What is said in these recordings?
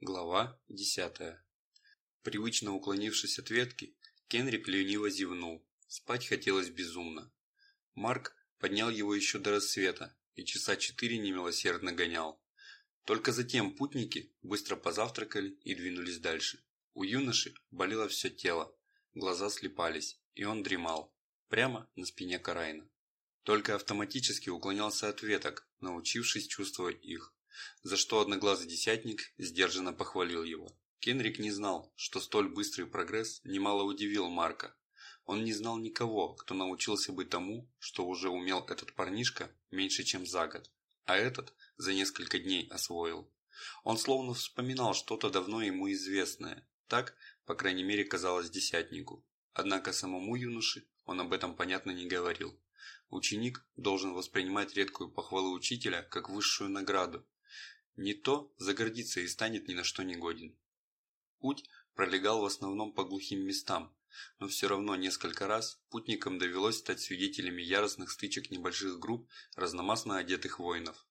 Глава 10. Привычно уклонившись от ветки, Кенрик лениво зевнул. Спать хотелось безумно. Марк поднял его еще до рассвета и часа четыре немилосердно гонял. Только затем путники быстро позавтракали и двинулись дальше. У юноши болело все тело, глаза слепались, и он дремал, прямо на спине Карайна. Только автоматически уклонялся от веток, научившись чувствовать их за что одноглазый десятник сдержанно похвалил его. Кенрик не знал, что столь быстрый прогресс немало удивил Марка. Он не знал никого, кто научился бы тому, что уже умел этот парнишка меньше, чем за год, а этот за несколько дней освоил. Он словно вспоминал что-то давно ему известное, так, по крайней мере, казалось десятнику. Однако самому юноше он об этом понятно не говорил. Ученик должен воспринимать редкую похвалу учителя как высшую награду, не то загордится и станет ни на что не годен. Путь пролегал в основном по глухим местам, но все равно несколько раз путникам довелось стать свидетелями яростных стычек небольших групп разномастно одетых воинов.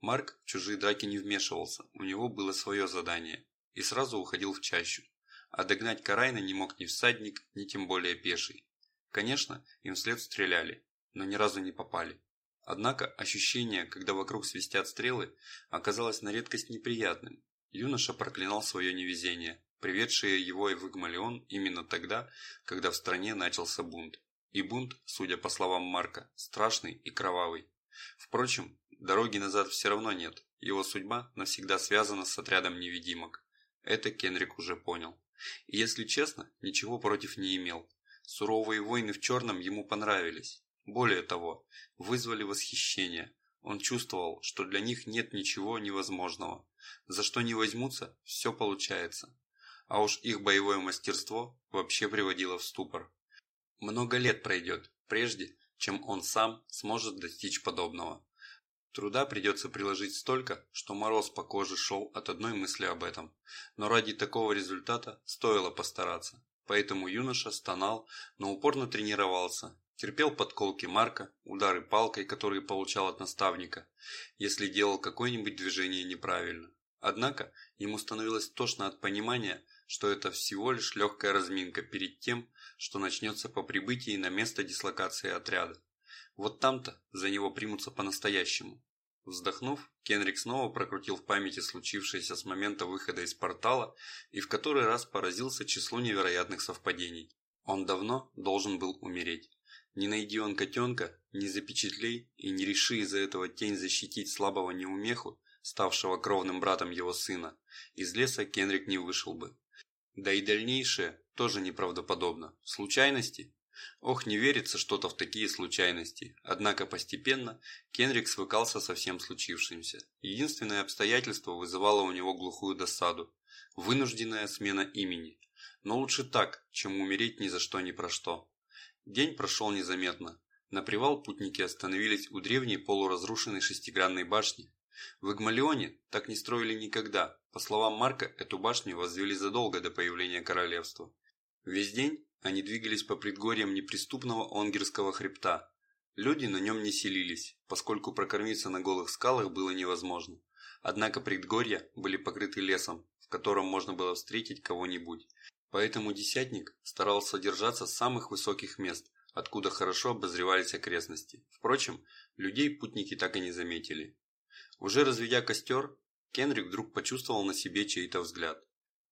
Марк в чужие драки не вмешивался, у него было свое задание, и сразу уходил в чащу. А догнать Карайна не мог ни всадник, ни тем более пеший. Конечно, им вслед стреляли, но ни разу не попали. Однако ощущение, когда вокруг свистят стрелы, оказалось на редкость неприятным. Юноша проклинал свое невезение, приведшее его в Игмалион именно тогда, когда в стране начался бунт. И бунт, судя по словам Марка, страшный и кровавый. Впрочем, дороги назад все равно нет, его судьба навсегда связана с отрядом невидимок. Это Кенрик уже понял. И если честно, ничего против не имел. Суровые войны в черном ему понравились. Более того, вызвали восхищение. Он чувствовал, что для них нет ничего невозможного. За что не возьмутся, все получается. А уж их боевое мастерство вообще приводило в ступор. Много лет пройдет, прежде, чем он сам сможет достичь подобного. Труда придется приложить столько, что мороз по коже шел от одной мысли об этом. Но ради такого результата стоило постараться. Поэтому юноша стонал, но упорно тренировался Терпел подколки Марка, удары палкой, которые получал от наставника, если делал какое-нибудь движение неправильно. Однако ему становилось тошно от понимания, что это всего лишь легкая разминка перед тем, что начнется по прибытии на место дислокации отряда. Вот там-то за него примутся по-настоящему. Вздохнув, Кенрик снова прокрутил в памяти случившееся с момента выхода из портала и в который раз поразился числу невероятных совпадений. Он давно должен был умереть. Не найди он котенка, не запечатлей и не реши из-за этого тень защитить слабого неумеху, ставшего кровным братом его сына, из леса Кенрик не вышел бы. Да и дальнейшее тоже неправдоподобно. Случайности? Ох, не верится что-то в такие случайности. Однако постепенно Кенрик свыкался со всем случившимся. Единственное обстоятельство вызывало у него глухую досаду. Вынужденная смена имени. Но лучше так, чем умереть ни за что ни про что. День прошел незаметно. На привал путники остановились у древней полуразрушенной шестигранной башни. В Игмалионе так не строили никогда. По словам Марка, эту башню возвели задолго до появления королевства. Весь день они двигались по предгорьям неприступного Онгерского хребта. Люди на нем не селились, поскольку прокормиться на голых скалах было невозможно. Однако предгорья были покрыты лесом, в котором можно было встретить кого-нибудь. Поэтому десятник старался держаться с самых высоких мест, откуда хорошо обозревались окрестности. Впрочем, людей путники так и не заметили. Уже разведя костер, Кенрик вдруг почувствовал на себе чей-то взгляд.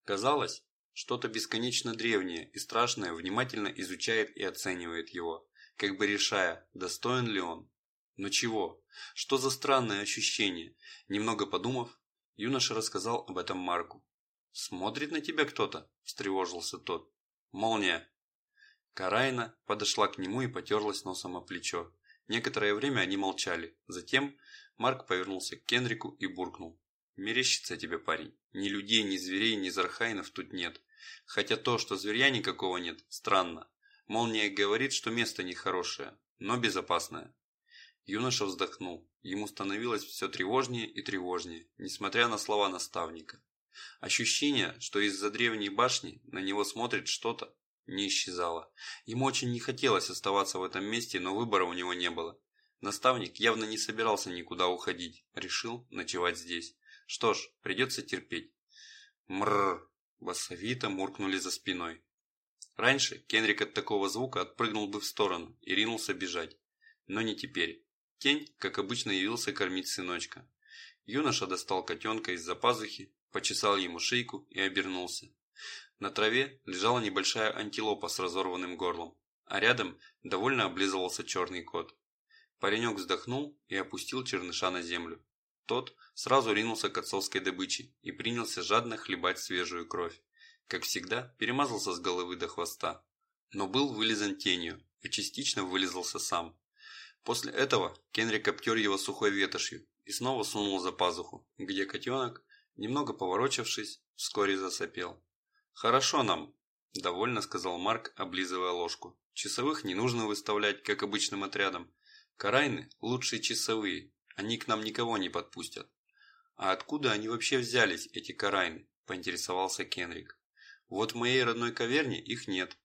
Казалось, что-то бесконечно древнее и страшное внимательно изучает и оценивает его, как бы решая, достоин ли он. Но чего? Что за странное ощущение? Немного подумав, юноша рассказал об этом Марку. «Смотрит на тебя кто-то?» – встревожился тот. «Молния!» Карайна подошла к нему и потерлась носом о плечо. Некоторое время они молчали. Затем Марк повернулся к Кенрику и буркнул. «Мерещится тебе, парень. Ни людей, ни зверей, ни зархайнов тут нет. Хотя то, что зверя никакого нет, странно. Молния говорит, что место нехорошее, но безопасное». Юноша вздохнул. Ему становилось все тревожнее и тревожнее, несмотря на слова наставника. Ощущение, что из-за древней башни на него смотрит что-то, не исчезало. Ему очень не хотелось оставаться в этом месте, но выбора у него не было. Наставник явно не собирался никуда уходить, решил ночевать здесь. Что ж, придется терпеть. Мрррр! Басовито муркнули за спиной. Раньше Кенрик от такого звука отпрыгнул бы в сторону и ринулся бежать. Но не теперь. Тень, как обычно, явился кормить сыночка. Юноша достал котенка из-за пазухи, почесал ему шейку и обернулся. На траве лежала небольшая антилопа с разорванным горлом, а рядом довольно облизывался черный кот. Паренек вздохнул и опустил черныша на землю. Тот сразу ринулся к отцовской добыче и принялся жадно хлебать свежую кровь. Как всегда, перемазался с головы до хвоста. Но был вылизан тенью и частично вылизался сам. После этого Кенрик обтер его сухой ветошью и снова сунул за пазуху, где котенок, немного поворочившись, вскоре засопел. «Хорошо нам», – довольно сказал Марк, облизывая ложку. «Часовых не нужно выставлять, как обычным отрядом. Карайны – лучшие часовые, они к нам никого не подпустят». «А откуда они вообще взялись, эти карайны?» – поинтересовался Кенрик. «Вот в моей родной каверне их нет».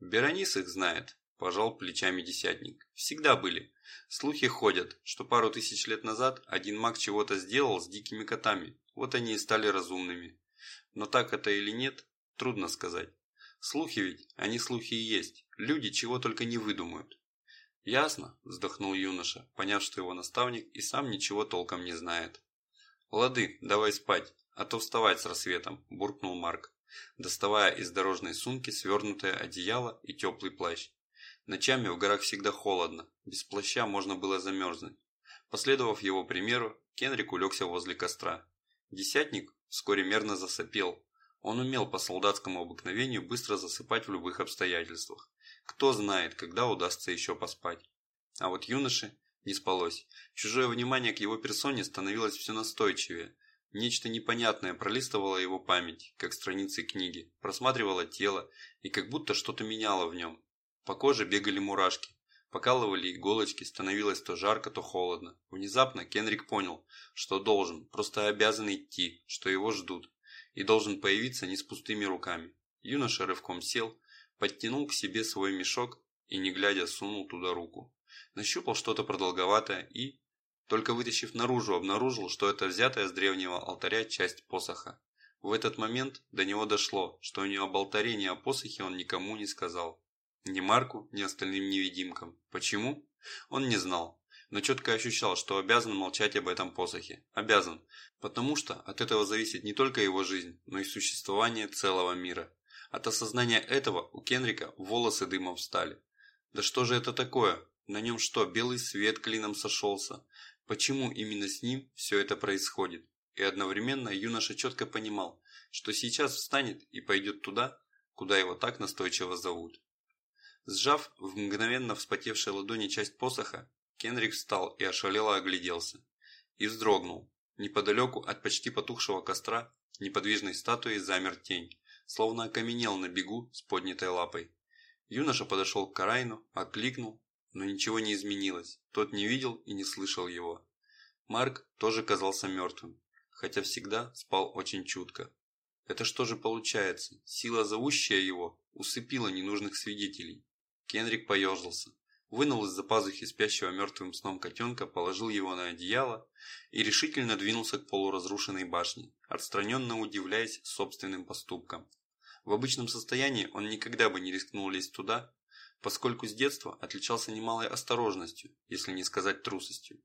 «Беронис их знает», – пожал плечами десятник. «Всегда были. Слухи ходят, что пару тысяч лет назад один маг чего-то сделал с дикими котами, вот они и стали разумными. Но так это или нет, Трудно сказать. Слухи ведь, они слухи и есть. Люди чего только не выдумают. Ясно, вздохнул юноша, поняв, что его наставник и сам ничего толком не знает. Лады, давай спать, а то вставать с рассветом, буркнул Марк, доставая из дорожной сумки свернутое одеяло и теплый плащ. Ночами в горах всегда холодно, без плаща можно было замерзнуть. Последовав его примеру, Кенрик улегся возле костра. Десятник вскоре мерно засопел, он умел по солдатскому обыкновению быстро засыпать в любых обстоятельствах. Кто знает, когда удастся еще поспать. А вот юноше не спалось. Чужое внимание к его персоне становилось все настойчивее. Нечто непонятное пролистывало его память, как страницы книги, просматривало тело и как будто что-то меняло в нем. По коже бегали мурашки, покалывали иголочки, становилось то жарко, то холодно. Внезапно Кенрик понял, что должен, просто обязан идти, что его ждут и должен появиться не с пустыми руками. Юноша рывком сел, подтянул к себе свой мешок и, не глядя, сунул туда руку. Нащупал что-то продолговатое и, только вытащив наружу, обнаружил, что это взятая с древнего алтаря часть посоха. В этот момент до него дошло, что ни об алтаре, ни о посохе он никому не сказал. Ни Марку, ни остальным невидимкам. Почему? Он не знал но четко ощущал, что обязан молчать об этом посохе. Обязан, потому что от этого зависит не только его жизнь, но и существование целого мира. От осознания этого у Кенрика волосы дымом встали. Да что же это такое? На нем что, белый свет клином сошелся? Почему именно с ним все это происходит? И одновременно юноша четко понимал, что сейчас встанет и пойдет туда, куда его так настойчиво зовут. Сжав в мгновенно вспотевшей ладони часть посоха, Кенрик встал и ошалело огляделся. И вздрогнул. Неподалеку от почти потухшего костра неподвижной статуей замер тень, словно окаменел на бегу с поднятой лапой. Юноша подошел к Карайну, окликнул, но ничего не изменилось, тот не видел и не слышал его. Марк тоже казался мертвым, хотя всегда спал очень чутко. Это что же получается? Сила, зовущая его, усыпила ненужных свидетелей. Кенрик поежился вынул из-за пазухи спящего мертвым сном котенка, положил его на одеяло и решительно двинулся к полуразрушенной башне, отстраненно удивляясь собственным поступкам. В обычном состоянии он никогда бы не рискнул лезть туда, поскольку с детства отличался немалой осторожностью, если не сказать трусостью.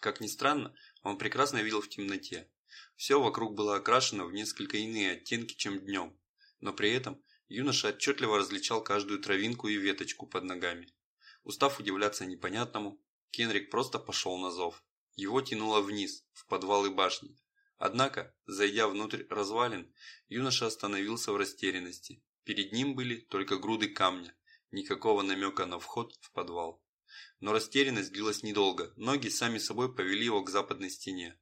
Как ни странно, он прекрасно видел в темноте. Все вокруг было окрашено в несколько иные оттенки, чем днем, но при этом юноша отчетливо различал каждую травинку и веточку под ногами. Устав удивляться непонятному, Кенрик просто пошел на зов. Его тянуло вниз, в подвалы башни. Однако, зайдя внутрь развалин, юноша остановился в растерянности. Перед ним были только груды камня, никакого намека на вход в подвал. Но растерянность длилась недолго, ноги сами собой повели его к западной стене.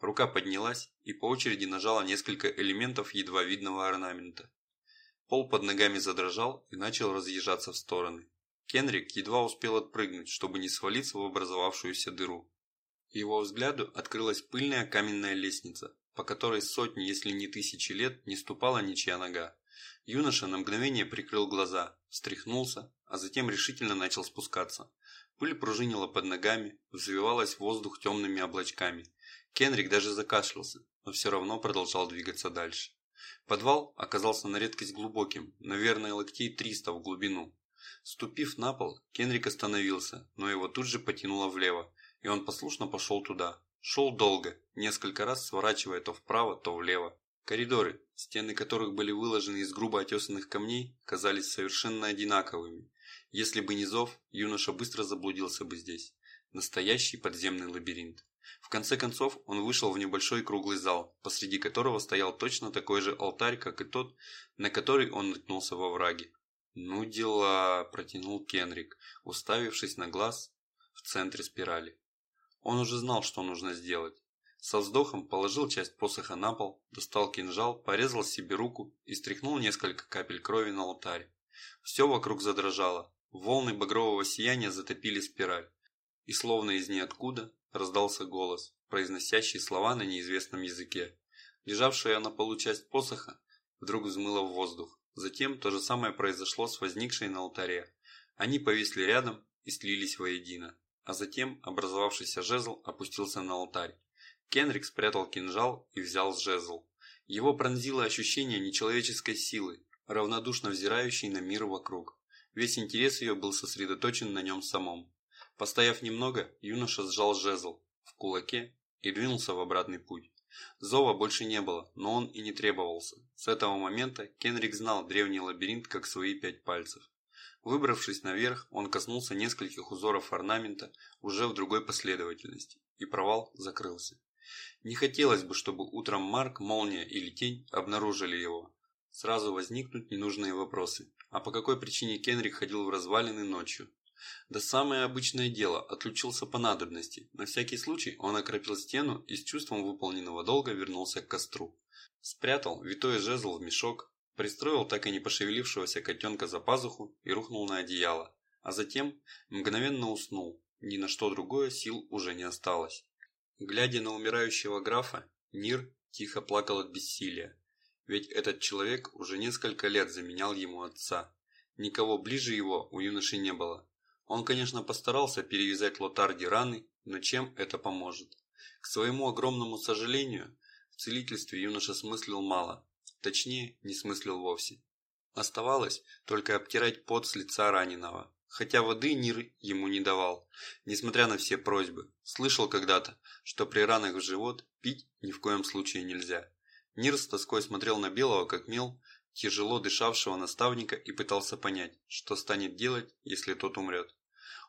Рука поднялась и по очереди нажала несколько элементов едва видного орнамента. Пол под ногами задрожал и начал разъезжаться в стороны. Кенрик едва успел отпрыгнуть, чтобы не свалиться в образовавшуюся дыру. Его взгляду открылась пыльная каменная лестница, по которой сотни, если не тысячи лет, не ступала ничья нога. Юноша на мгновение прикрыл глаза, встряхнулся, а затем решительно начал спускаться. Пыль пружинила под ногами, взвивалась в воздух темными облачками. Кенрик даже закашлялся, но все равно продолжал двигаться дальше. Подвал оказался на редкость глубоким, наверное, локтей 300 в глубину. Ступив на пол, Кенрик остановился, но его тут же потянуло влево, и он послушно пошел туда. Шел долго, несколько раз сворачивая то вправо, то влево. Коридоры, стены которых были выложены из грубо отесанных камней, казались совершенно одинаковыми. Если бы не зов, юноша быстро заблудился бы здесь. Настоящий подземный лабиринт. В конце концов, он вышел в небольшой круглый зал, посреди которого стоял точно такой же алтарь, как и тот, на который он наткнулся во враге. «Ну дела», – протянул Кенрик, уставившись на глаз в центре спирали. Он уже знал, что нужно сделать. Со вздохом положил часть посоха на пол, достал кинжал, порезал себе руку и стряхнул несколько капель крови на алтарь. Все вокруг задрожало, волны багрового сияния затопили спираль. И словно из ниоткуда раздался голос, произносящий слова на неизвестном языке. Лежавшая на полу часть посоха вдруг взмыла в воздух. Затем то же самое произошло с возникшей на алтаре. Они повисли рядом и слились воедино. А затем образовавшийся жезл опустился на алтарь. Кенрик спрятал кинжал и взял жезл. Его пронзило ощущение нечеловеческой силы, равнодушно взирающей на мир вокруг. Весь интерес ее был сосредоточен на нем самом. Постояв немного, юноша сжал жезл в кулаке и двинулся в обратный путь. Зова больше не было, но он и не требовался. С этого момента Кенрик знал древний лабиринт как свои пять пальцев. Выбравшись наверх, он коснулся нескольких узоров орнамента уже в другой последовательности, и провал закрылся. Не хотелось бы, чтобы утром Марк, Молния или Тень обнаружили его. Сразу возникнут ненужные вопросы. А по какой причине Кенрик ходил в развалины ночью? Да самое обычное дело, отключился по надобности. На всякий случай он окропил стену и с чувством выполненного долга вернулся к костру. Спрятал витой жезл в мешок, пристроил так и не пошевелившегося котенка за пазуху и рухнул на одеяло. А затем мгновенно уснул. Ни на что другое сил уже не осталось. Глядя на умирающего графа, Нир тихо плакал от бессилия. Ведь этот человек уже несколько лет заменял ему отца. Никого ближе его у юноши не было. Он, конечно, постарался перевязать Лотарди раны, но чем это поможет? К своему огромному сожалению, в целительстве юноша смыслил мало, точнее, не смыслил вовсе. Оставалось только обтирать пот с лица раненого, хотя воды Нир ему не давал, несмотря на все просьбы. Слышал когда-то, что при ранах в живот пить ни в коем случае нельзя. Нир с тоской смотрел на белого, как мел, тяжело дышавшего наставника и пытался понять, что станет делать, если тот умрет.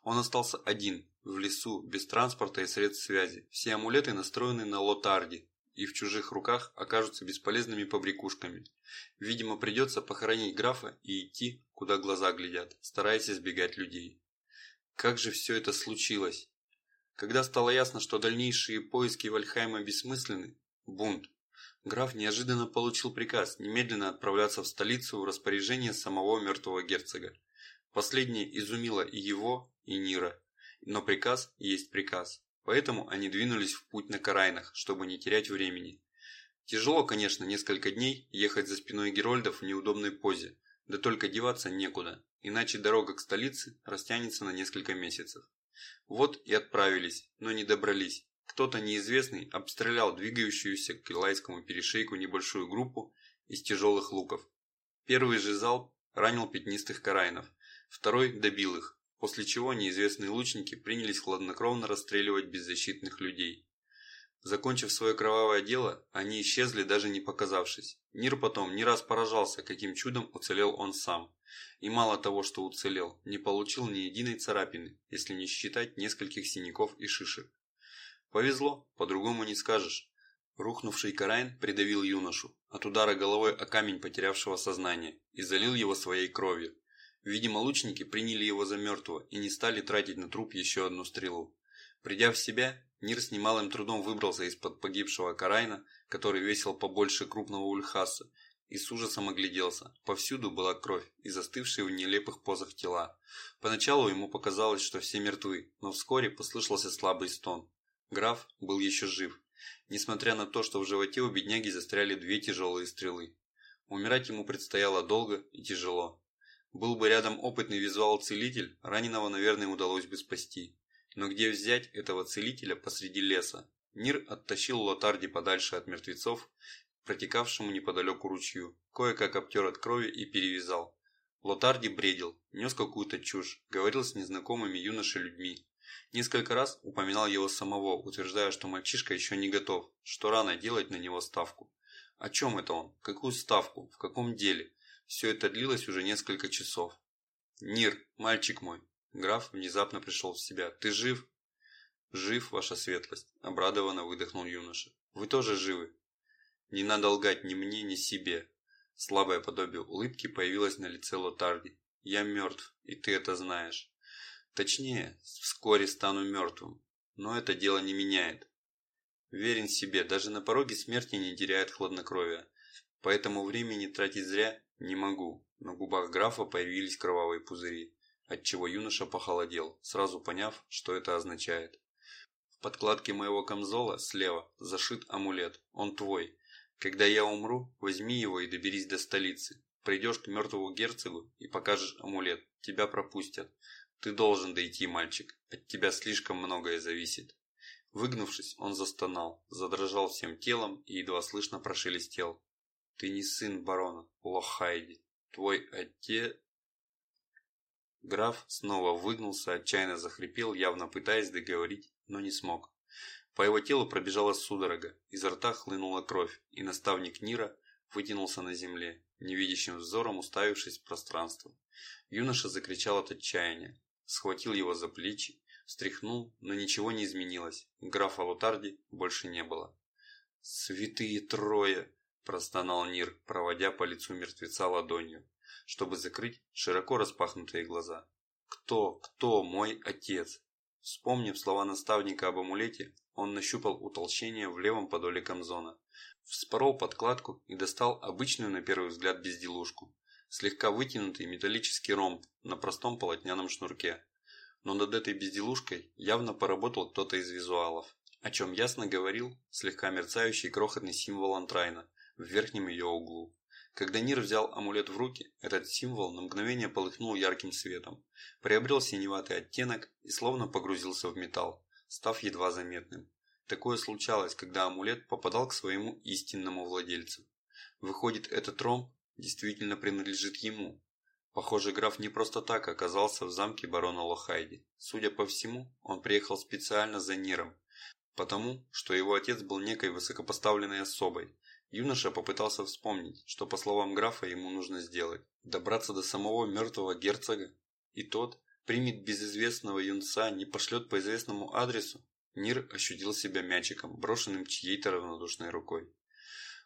Он остался один, в лесу, без транспорта и средств связи. Все амулеты настроены на лотарди, и в чужих руках окажутся бесполезными побрякушками. Видимо, придется похоронить графа и идти, куда глаза глядят, стараясь избегать людей. Как же все это случилось? Когда стало ясно, что дальнейшие поиски Вальхайма бессмысленны, бунт. Граф неожиданно получил приказ немедленно отправляться в столицу в распоряжение самого мертвого герцога. Последнее изумило и его, и Нира, но приказ есть приказ. Поэтому они двинулись в путь на Карайнах, чтобы не терять времени. Тяжело, конечно, несколько дней ехать за спиной Герольдов в неудобной позе, да только деваться некуда, иначе дорога к столице растянется на несколько месяцев. Вот и отправились, но не добрались. Кто-то неизвестный обстрелял двигающуюся к Килайскому перешейку небольшую группу из тяжелых луков. Первый же залп ранил пятнистых карайнов, второй добил их, после чего неизвестные лучники принялись хладнокровно расстреливать беззащитных людей. Закончив свое кровавое дело, они исчезли, даже не показавшись. Нир потом не раз поражался, каким чудом уцелел он сам. И мало того, что уцелел, не получил ни единой царапины, если не считать нескольких синяков и шишек. Повезло, по-другому не скажешь. Рухнувший Карайн придавил юношу, от удара головой о камень потерявшего сознание, и залил его своей кровью. Видимо, лучники приняли его за мертвого и не стали тратить на труп еще одну стрелу. Придя в себя, Нир с немалым трудом выбрался из-под погибшего Карайна, который весил побольше крупного ульхаса, и с ужасом огляделся. Повсюду была кровь и застывшие в нелепых позах тела. Поначалу ему показалось, что все мертвы, но вскоре послышался слабый стон. Граф был еще жив, несмотря на то, что в животе у бедняги застряли две тяжелые стрелы. Умирать ему предстояло долго и тяжело. Был бы рядом опытный визуал-целитель, раненого, наверное, удалось бы спасти. Но где взять этого целителя посреди леса? Нир оттащил Лотарди подальше от мертвецов, протекавшему неподалеку ручью, кое-как обтер от крови и перевязал. Лотарди бредил, нес какую-то чушь, говорил с незнакомыми юношей людьми. Несколько раз упоминал его самого, утверждая, что мальчишка еще не готов, что рано делать на него ставку. О чем это он? Какую ставку? В каком деле? Все это длилось уже несколько часов. «Нир, мальчик мой!» Граф внезапно пришел в себя. «Ты жив?» «Жив, ваша светлость», – обрадованно выдохнул юноша. «Вы тоже живы?» «Не надо лгать ни мне, ни себе». Слабое подобие улыбки появилось на лице Лотарди. «Я мертв, и ты это знаешь. Точнее, вскоре стану мертвым. Но это дело не меняет. Верен себе, даже на пороге смерти не теряет хладнокровия. Поэтому времени тратить зря не могу. На губах графа появились кровавые пузыри, отчего юноша похолодел, сразу поняв, что это означает. В подкладке моего камзола слева зашит амулет. Он твой. Когда я умру, возьми его и доберись до столицы. Придешь к мертвому герцогу и покажешь амулет. Тебя пропустят. Ты должен дойти, мальчик. От тебя слишком многое зависит. Выгнувшись, он застонал, задрожал всем телом и едва слышно прошелестел. Ты не сын барона, Лохайди. Твой отец... Граф снова выгнулся, отчаянно захрипел, явно пытаясь договорить, но не смог. По его телу пробежала судорога, изо рта хлынула кровь, и наставник Нира вытянулся на земле, невидящим взором уставившись в пространство. Юноша закричал от отчаяния, схватил его за плечи, встряхнул, но ничего не изменилось, графа Лутарди больше не было. «Святые трое!» – простонал Нир, проводя по лицу мертвеца ладонью, чтобы закрыть широко распахнутые глаза. «Кто, кто мой отец?» Вспомнив слова наставника об амулете, он нащупал утолщение в левом подоле камзона, вспорол подкладку и достал обычную на первый взгляд безделушку. Слегка вытянутый металлический ромб на простом полотняном шнурке. Но над этой безделушкой явно поработал кто-то из визуалов, о чем ясно говорил слегка мерцающий крохотный символ антрайна в верхнем ее углу. Когда Нир взял амулет в руки, этот символ на мгновение полыхнул ярким светом, приобрел синеватый оттенок и словно погрузился в металл, став едва заметным. Такое случалось, когда амулет попадал к своему истинному владельцу. Выходит, этот ромб действительно принадлежит ему. Похоже, граф не просто так оказался в замке барона Лохайди. Судя по всему, он приехал специально за Ниром, потому что его отец был некой высокопоставленной особой, Юноша попытался вспомнить, что по словам графа ему нужно сделать. Добраться до самого мертвого герцога. И тот примет безызвестного юнца, не пошлет по известному адресу. Нир ощутил себя мячиком, брошенным чьей-то равнодушной рукой.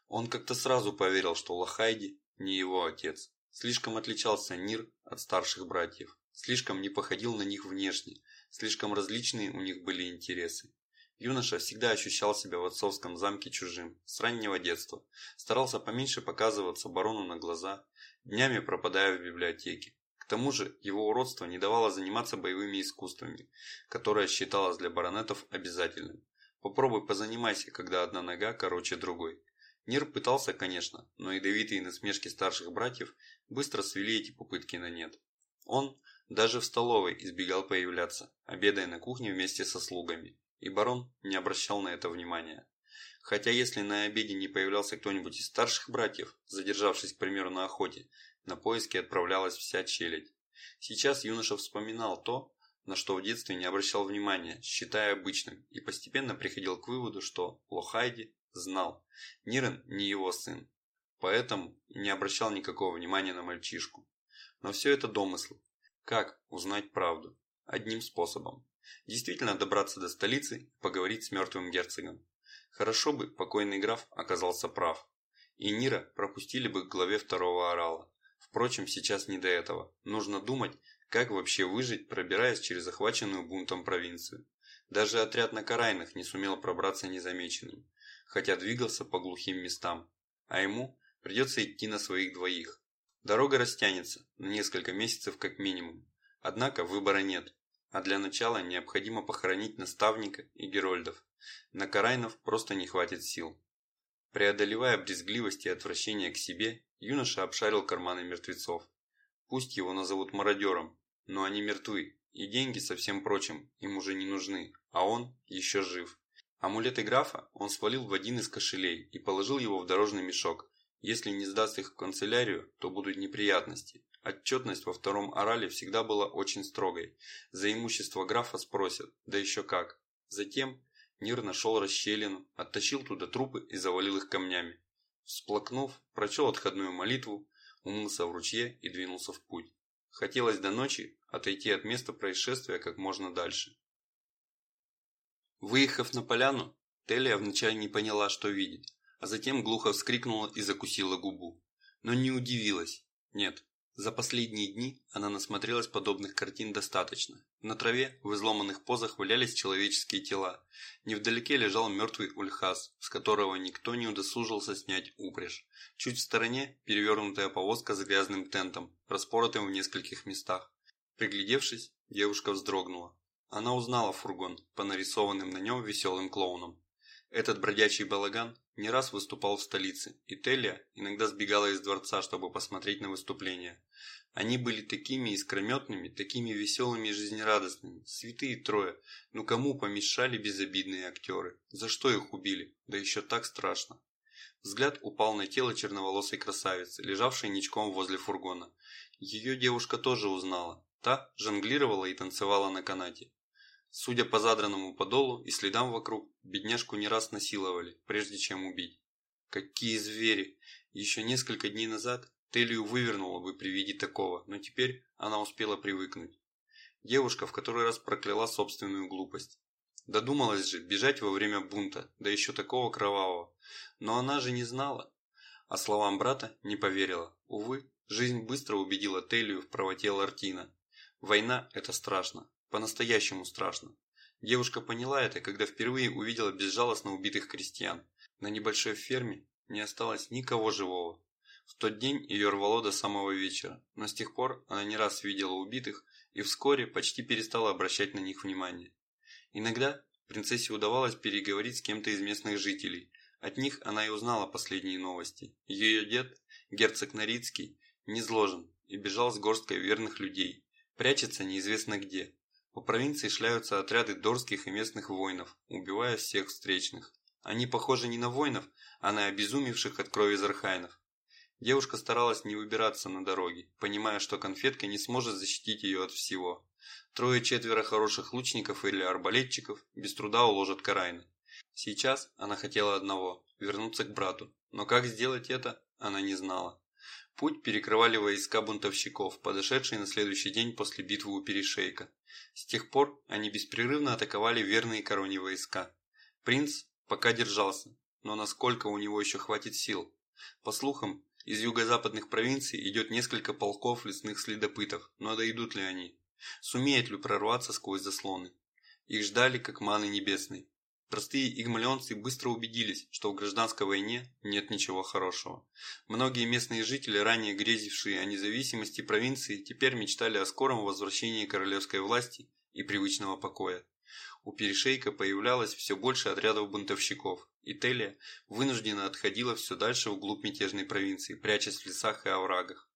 Он как-то сразу поверил, что Лохайди не его отец. Слишком отличался Нир от старших братьев. Слишком не походил на них внешне. Слишком различные у них были интересы. Юноша всегда ощущал себя в отцовском замке чужим, с раннего детства. Старался поменьше показываться барону на глаза, днями пропадая в библиотеке. К тому же его уродство не давало заниматься боевыми искусствами, которое считалось для баронетов обязательным. Попробуй позанимайся, когда одна нога короче другой. Нир пытался, конечно, но ядовитые насмешки старших братьев быстро свели эти попытки на нет. Он даже в столовой избегал появляться, обедая на кухне вместе со слугами и барон не обращал на это внимания. Хотя если на обеде не появлялся кто-нибудь из старших братьев, задержавшись, к примеру, на охоте, на поиски отправлялась вся челядь. Сейчас юноша вспоминал то, на что в детстве не обращал внимания, считая обычным, и постепенно приходил к выводу, что Лохайди знал, Нирен не его сын, поэтому не обращал никакого внимания на мальчишку. Но все это домыслы. Как узнать правду? Одним способом. Действительно добраться до столицы и поговорить с мертвым герцогом. Хорошо бы покойный граф оказался прав. И Нира пропустили бы к главе второго орала. Впрочем, сейчас не до этого. Нужно думать, как вообще выжить, пробираясь через захваченную бунтом провинцию. Даже отряд накарайных не сумел пробраться незамеченным, хотя двигался по глухим местам. А ему придется идти на своих двоих. Дорога растянется на несколько месяцев как минимум. Однако выбора нет. А для начала необходимо похоронить наставника и герольдов. На Карайнов просто не хватит сил. Преодолевая брезгливость и отвращение к себе, юноша обшарил карманы мертвецов. Пусть его назовут мародером, но они мертвы, и деньги со всем прочим им уже не нужны, а он еще жив. Амулеты графа он свалил в один из кошелей и положил его в дорожный мешок. Если не сдаст их в канцелярию, то будут неприятности. Отчетность во втором орале всегда была очень строгой. За имущество графа спросят, да еще как. Затем Нир нашел расщелину, оттащил туда трупы и завалил их камнями. Всплакнув, прочел отходную молитву, умылся в ручье и двинулся в путь. Хотелось до ночи отойти от места происшествия как можно дальше. Выехав на поляну, Телия вначале не поняла, что видит, а затем глухо вскрикнула и закусила губу. Но не удивилась. Нет, за последние дни она насмотрелась подобных картин достаточно. На траве в изломанных позах валялись человеческие тела. Невдалеке лежал мертвый ульхас, с которого никто не удосужился снять упряжь. Чуть в стороне перевернутая повозка с грязным тентом, распоротым в нескольких местах. Приглядевшись, девушка вздрогнула. Она узнала фургон по нарисованным на нем веселым клоунам. Этот бродячий балаган не раз выступал в столице, и Телия иногда сбегала из дворца, чтобы посмотреть на выступления. Они были такими искрометными, такими веселыми и жизнерадостными, святые трое, но кому помешали безобидные актеры? За что их убили? Да еще так страшно. Взгляд упал на тело черноволосой красавицы, лежавшей ничком возле фургона. Ее девушка тоже узнала. Та жонглировала и танцевала на канате. Судя по задранному подолу и следам вокруг, бедняжку не раз насиловали, прежде чем убить. Какие звери! Еще несколько дней назад Телию вывернула бы при виде такого, но теперь она успела привыкнуть. Девушка в который раз прокляла собственную глупость. Додумалась же бежать во время бунта, да еще такого кровавого. Но она же не знала. А словам брата не поверила. Увы, жизнь быстро убедила Телию в правоте Лартина. Война – это страшно. По-настоящему страшно. Девушка поняла это, когда впервые увидела безжалостно убитых крестьян. На небольшой ферме не осталось никого живого. В тот день ее рвало до самого вечера, но с тех пор она не раз видела убитых и вскоре почти перестала обращать на них внимание. Иногда принцессе удавалось переговорить с кем-то из местных жителей. От них она и узнала последние новости. Ее дед, герцог Норицкий, не зложен и бежал с горсткой верных людей. Прячется неизвестно где, по провинции шляются отряды дорских и местных воинов, убивая всех встречных. Они похожи не на воинов, а на обезумевших от крови зархайнов. Девушка старалась не выбираться на дороге, понимая, что конфетка не сможет защитить ее от всего. Трое-четверо хороших лучников или арбалетчиков без труда уложат Карайна. Сейчас она хотела одного – вернуться к брату, но как сделать это, она не знала. Путь перекрывали войска бунтовщиков, подошедшие на следующий день после битвы у Перешейка. С тех пор они беспрерывно атаковали верные короне войска. Принц пока держался, но насколько у него еще хватит сил? По слухам, из юго-западных провинций идет несколько полков лесных следопытов, но дойдут ли они? Сумеют ли прорваться сквозь заслоны? Их ждали как маны небесной. Простые игмалионцы быстро убедились, что в гражданской войне нет ничего хорошего. Многие местные жители, ранее грезившие о независимости провинции, теперь мечтали о скором возвращении королевской власти и привычного покоя. У перешейка появлялось все больше отрядов бунтовщиков, и Телия вынуждена отходила все дальше вглубь мятежной провинции, прячась в лесах и оврагах.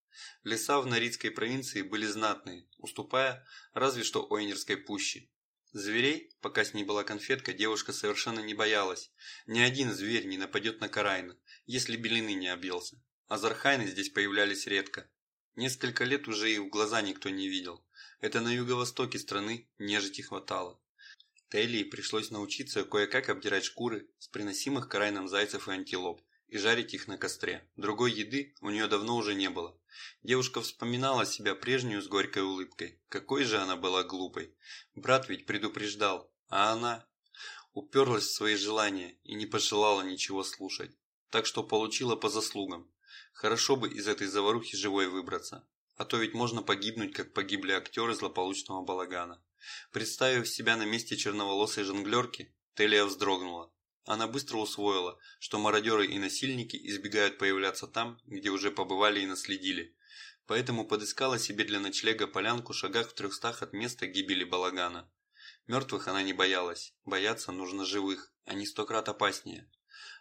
Леса в Норицкой провинции были знатные, уступая разве что Ойнерской пуще, Зверей, пока с ней была конфетка, девушка совершенно не боялась. Ни один зверь не нападет на Карайна, если белины не объелся. А зархайны здесь появлялись редко. Несколько лет уже и в глаза никто не видел. Это на юго-востоке страны нежити хватало. Телии пришлось научиться кое-как обдирать шкуры с приносимых Карайном зайцев и антилоп и жарить их на костре. Другой еды у нее давно уже не было. Девушка вспоминала себя прежнюю с горькой улыбкой. Какой же она была глупой. Брат ведь предупреждал, а она уперлась в свои желания и не пожелала ничего слушать. Так что получила по заслугам. Хорошо бы из этой заварухи живой выбраться. А то ведь можно погибнуть, как погибли актеры злополучного балагана. Представив себя на месте черноволосой жонглерки, Телия вздрогнула. Она быстро усвоила, что мародеры и насильники избегают появляться там, где уже побывали и наследили. Поэтому подыскала себе для ночлега полянку в шагах в трехстах от места гибели балагана. Мертвых она не боялась, бояться нужно живых, они сто крат опаснее.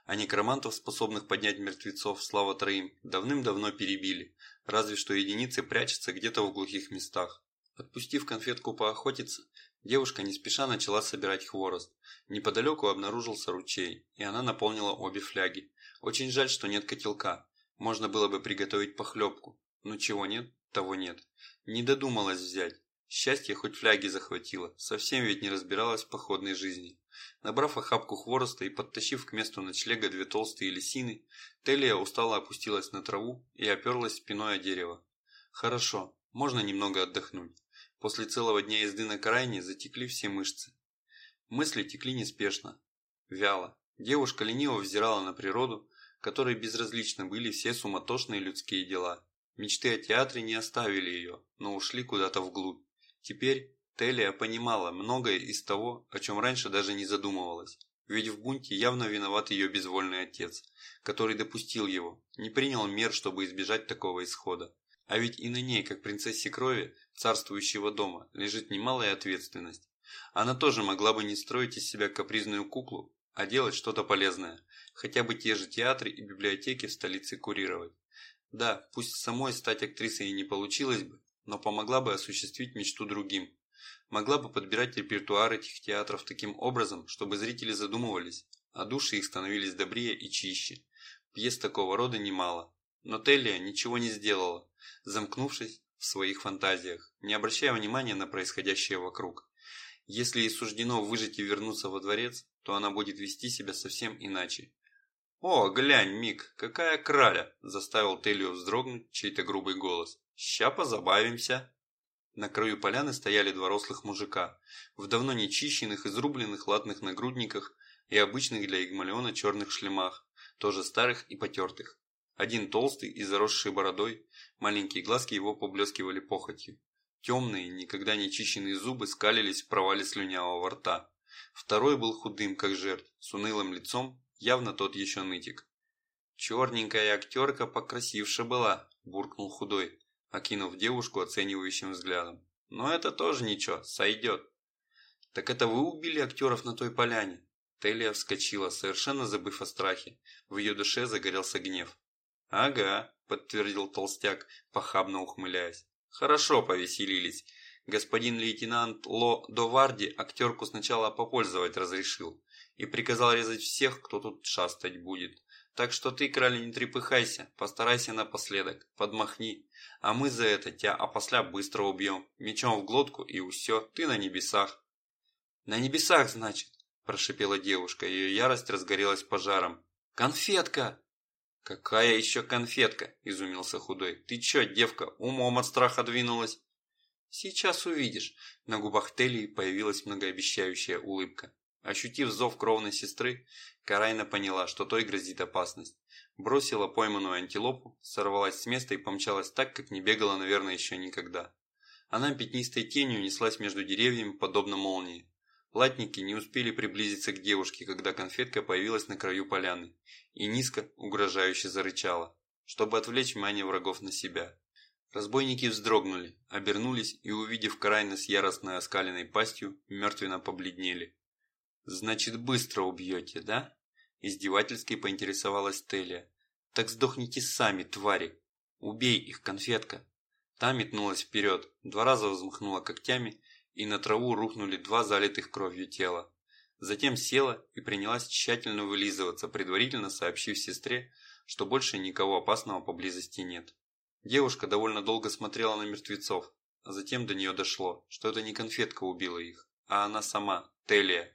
А некромантов, способных поднять мертвецов, слава троим, давным-давно перебили, разве что единицы прячутся где-то в глухих местах. Отпустив конфетку поохотиться, Девушка не спеша начала собирать хворост. Неподалеку обнаружился ручей, и она наполнила обе фляги. Очень жаль, что нет котелка. Можно было бы приготовить похлебку. Но чего нет, того нет. Не додумалась взять. Счастье хоть фляги захватило, совсем ведь не разбиралась в походной жизни. Набрав охапку хвороста и подтащив к месту ночлега две толстые лисины, Телия устало опустилась на траву и оперлась спиной о дерево. Хорошо, можно немного отдохнуть. После целого дня езды на крайне затекли все мышцы. Мысли текли неспешно, вяло. Девушка лениво взирала на природу, которой безразлично были все суматошные людские дела. Мечты о театре не оставили ее, но ушли куда-то вглубь. Теперь Телия понимала многое из того, о чем раньше даже не задумывалась. Ведь в бунте явно виноват ее безвольный отец, который допустил его, не принял мер, чтобы избежать такого исхода. А ведь и на ней, как принцессе крови, царствующего дома, лежит немалая ответственность. Она тоже могла бы не строить из себя капризную куклу, а делать что-то полезное, хотя бы те же театры и библиотеки в столице курировать. Да, пусть самой стать актрисой и не получилось бы, но помогла бы осуществить мечту другим. Могла бы подбирать репертуар этих театров таким образом, чтобы зрители задумывались, а души их становились добрее и чище. Пьес такого рода немало. Но Теллия ничего не сделала, замкнувшись в своих фантазиях, не обращая внимания на происходящее вокруг. Если ей суждено выжить и вернуться во дворец, то она будет вести себя совсем иначе. «О, глянь, Мик, какая краля!» – заставил Телью вздрогнуть чей-то грубый голос. «Ща позабавимся!» На краю поляны стояли два рослых мужика, в давно нечищенных, изрубленных латных нагрудниках и обычных для Игмалиона черных шлемах, тоже старых и потертых. Один толстый и заросший бородой, маленькие глазки его поблескивали похотью. Темные, никогда не чищенные зубы скалились в провале слюнявого рта. Второй был худым, как жертв, с унылым лицом, явно тот еще нытик. «Черненькая актерка покрасивше была», – буркнул худой, окинув девушку оценивающим взглядом. «Но это тоже ничего, сойдет». «Так это вы убили актеров на той поляне?» Телия вскочила, совершенно забыв о страхе. В ее душе загорелся гнев. «Ага», – подтвердил толстяк, похабно ухмыляясь. «Хорошо повеселились. Господин лейтенант Ло Доварди актерку сначала попользовать разрешил и приказал резать всех, кто тут шастать будет. Так что ты, краля, не трепыхайся, постарайся напоследок, подмахни, а мы за это тебя опосля быстро убьем, мечом в глотку и усё, ты на небесах». «На небесах, значит?» – прошипела девушка, ее ярость разгорелась пожаром. «Конфетка!» «Какая еще конфетка?» – изумился худой. «Ты че, девка, умом от страха двинулась?» «Сейчас увидишь». На губах Телии появилась многообещающая улыбка. Ощутив зов кровной сестры, Карайна поняла, что той грозит опасность. Бросила пойманную антилопу, сорвалась с места и помчалась так, как не бегала, наверное, еще никогда. Она пятнистой тенью неслась между деревьями, подобно молнии. Латники не успели приблизиться к девушке, когда конфетка появилась на краю поляны и низко, угрожающе зарычала, чтобы отвлечь внимание врагов на себя. Разбойники вздрогнули, обернулись и, увидев Карайна с яростно оскаленной пастью, мертвенно побледнели. «Значит, быстро убьете, да?» Издевательски поинтересовалась Телия. «Так сдохните сами, твари! Убей их, конфетка!» Та метнулась вперед, два раза взмахнула когтями и на траву рухнули два залитых кровью тела. Затем села и принялась тщательно вылизываться, предварительно сообщив сестре, что больше никого опасного поблизости нет. Девушка довольно долго смотрела на мертвецов, а затем до нее дошло, что это не конфетка убила их, а она сама, Телия.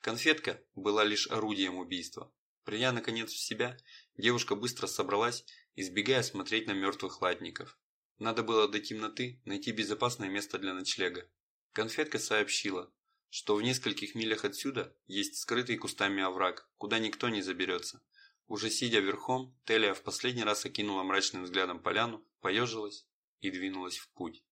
Конфетка была лишь орудием убийства. Придя наконец в себя, девушка быстро собралась, избегая смотреть на мертвых латников. Надо было до темноты найти безопасное место для ночлега. Конфетка сообщила, что в нескольких милях отсюда есть скрытый кустами овраг, куда никто не заберется. Уже сидя верхом, Телия в последний раз окинула мрачным взглядом поляну, поежилась и двинулась в путь.